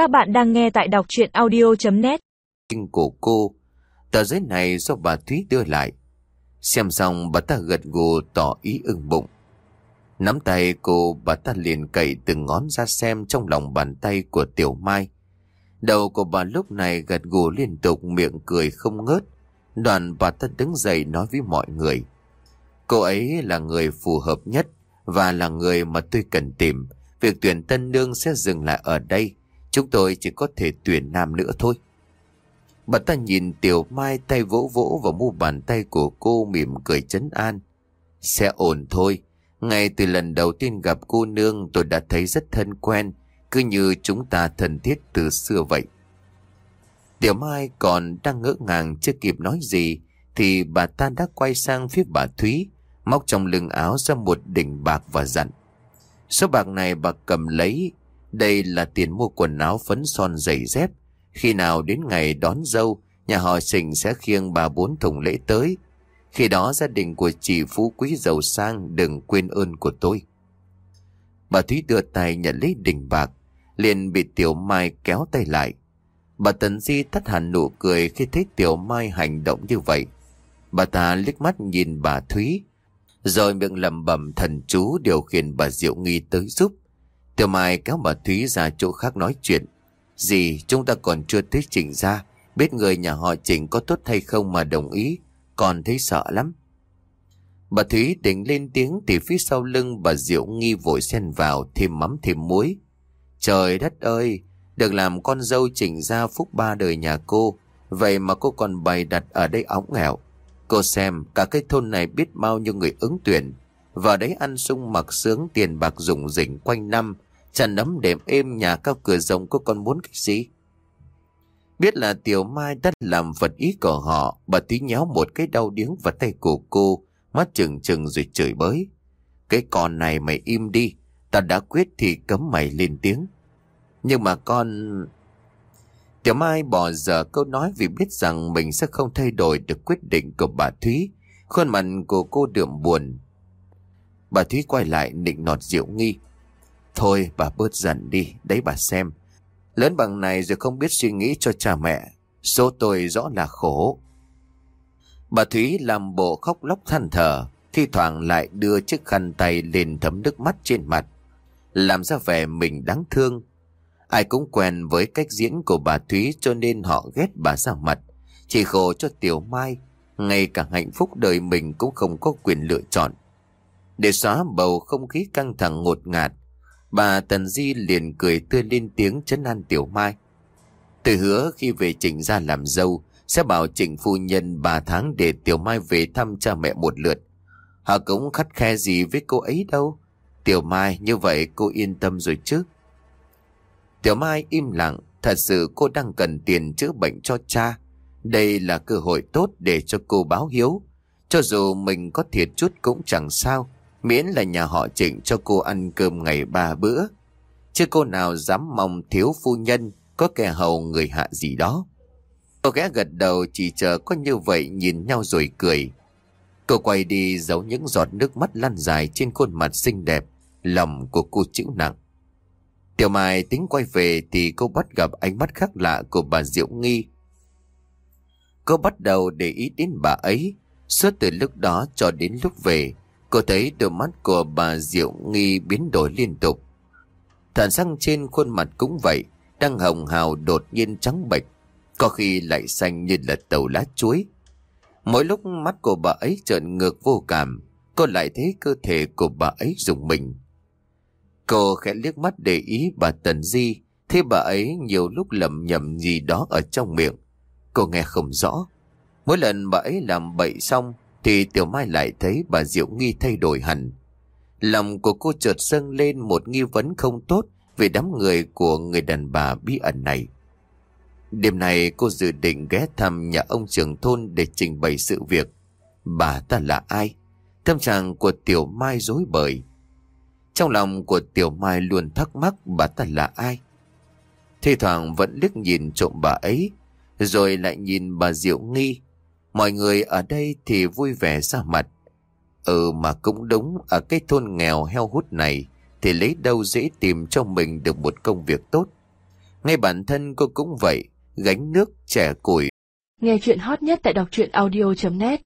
Các bạn đang nghe tại đọc chuyện audio.net kinh của cô. Tờ giấy này do bà Thúy đưa lại. Xem xong, bà ta gật gù tỏ ý ưng bụng. Nắm tay cô, bà ta liền cậy từng ngón ra xem trong lòng bàn tay của Tiểu Mai. Đầu của bà lúc này gật gù liên tục, miệng cười không ngớt. Đoàn bà ta đứng dậy nói với mọi người. Cô ấy là người phù hợp nhất và là người mà tôi cần tìm. Việc tuyển tân nương sẽ dừng lại ở đây. Chúng tôi chỉ có thể tuyển nam nữa thôi. Bà ta nhìn Tiểu Mai tay vỗ vỗ vào mu bàn tay của cô mỉm cười chấn an. Sẽ ổn thôi. Ngay từ lần đầu tiên gặp cô nương tôi đã thấy rất thân quen, cứ như chúng ta thân thiết từ xưa vậy. Tiểu Mai còn đang ngỡ ngàng chưa kịp nói gì, thì bà ta đã quay sang phía bà Thúy, móc trong lưng áo ra một đỉnh bạc và dặn. Số bạc này bà cầm lấy, đây là tiền mua quần áo phấn son giày dép. Khi nào đến ngày đón dâu, nhà họ Sình sẽ khiêng bà bốn thùng lễ tới. Khi đó gia đình của chị phú quý giàu sang đừng quên ơn của tôi. Bà Thúy đưa tay nhận lấy đỉnh bạc, liền bị Tiểu Mai kéo tay lại. Bà Tần Di thất hẳn nụ cười khi thấy Tiểu Mai hành động như vậy. Bà ta liếc mắt nhìn bà Thúy, rồi miệng lẩm bẩm thần chú điều khiển bà Diệu Nghi tới giúp. Tiểu Mai kéo bà Thúy ra chỗ khác nói chuyện. Dì chúng ta còn chưa tới chỉnh ra, biết người nhà họ chỉnh có tốt hay không mà đồng ý, còn thấy sợ lắm. Bà Thúy định lên tiếng thì phía sau lưng bà Diệu Nghi vội xen vào thêm mắm thêm muối. Trời đất ơi, được làm con dâu chỉnh ra phúc ba đời nhà cô, vậy mà cô còn bày đặt ở đây óng nghèo. Cô xem, cả cái thôn này biết bao nhiêu người ứng tuyển, vào đấy ăn sung mặc sướng tiền bạc dùng rỉnh quanh năm, chăn nấm đệm êm nhà cao cửa rộng cô con muốn cái gì? Biết là Tiểu Mai đã làm vật ý của họ, bà tí nhéo một cái đau điếng vào tay của cô, mắt chừng chừng rồi chửi bới. Cái con này mày im đi, ta đã quyết thì cấm mày lên tiếng. Nhưng mà con... Tiểu Mai bỏ giờ câu nói vì biết rằng mình sẽ không thay đổi được quyết định của bà Thúy. Khuôn mặt của cô đượm buồn. Bà Thúy quay lại định nọt Diệu Nghi. Thôi bà bớt giận đi, đấy bà xem. Lớn bằng này rồi không biết suy nghĩ cho cha mẹ. Số tôi rõ là khổ. Bà Thúy làm bộ khóc lóc than thở, thi thoảng lại đưa chiếc khăn tay lên thấm nước mắt trên mặt. Làm ra vẻ mình đáng thương. Ai cũng quen với cách diễn của bà Thúy cho nên họ ghét bà ra mặt. Chỉ khổ cho Tiểu Mai, ngay cả hạnh phúc đời mình cũng không có quyền lựa chọn. Để xóa bầu không khí căng thẳng ngột ngạt, bà Tần Di liền cười tươi lên tiếng chấn an Tiểu Mai. Tôi hứa khi về Trịnh ra làm dâu, sẽ bảo Trịnh phu nhân bà tháng để Tiểu Mai về thăm cha mẹ một lượt. Họ cũng khắt khe gì với cô ấy đâu. Tiểu Mai như vậy cô yên tâm rồi chứ. Tiểu Mai im lặng, thật sự cô đang cần tiền chữa bệnh cho cha. Đây là cơ hội tốt để cho cô báo hiếu. Cho dù mình có thiệt chút cũng chẳng sao, miễn là nhà họ trịnh cho cô ăn cơm ngày ba bữa. Chứ cô nào dám mong thiếu phu nhân, có kẻ hầu người hạ gì đó. Cô ghé gật đầu chỉ chờ có như vậy nhìn nhau rồi cười. Cô quay đi giấu những giọt nước mắt lăn dài trên khuôn mặt xinh đẹp, lòng của cô chịu nặng. Tiểu Mai tính quay về thì cô bắt gặp ánh mắt khác lạ của bà Diệu Nghi. Cô bắt đầu để ý đến bà ấy. Suốt từ lúc đó cho đến lúc về, cô thấy đôi mắt của bà Diệu Nghi biến đổi liên tục. Thần răng trên khuôn mặt cũng vậy, đang hồng hào đột nhiên trắng bệch, có khi lại xanh như là tàu lá chuối. Mỗi lúc mắt của bà ấy trợn ngược vô cảm, cô lại thấy cơ thể của bà ấy rùng mình. Cô khẽ liếc mắt để ý bà Tần Di, thấy bà ấy nhiều lúc lầm nhầm gì đó ở trong miệng. Cô nghe không rõ. Mỗi lần bà ấy làm bậy xong, thì Tiểu Mai lại thấy bà Diệu Nghi thay đổi hẳn. Lòng của cô chợt dâng lên một nghi vấn không tốt về đám người của người đàn bà bí ẩn này. Đêm này cô dự định ghé thăm nhà ông trưởng thôn để trình bày sự việc. Bà ta là ai? Tâm trạng của Tiểu Mai dối bời. Trong lòng của Tiểu Mai luôn thắc mắc bà ta là ai. Thì thoảng vẫn liếc nhìn trộm bà ấy, rồi lại nhìn bà Diệu Nghi. Mọi người ở đây thì vui vẻ ra mặt. Ừ mà cũng đúng, ở cái thôn nghèo heo hút này thì lấy đâu dễ tìm cho mình được một công việc tốt. Ngay bản thân cô cũng vậy, gánh nước, trẻ củi. Nghe chuyện hot nhất tại đọc truyện audio.net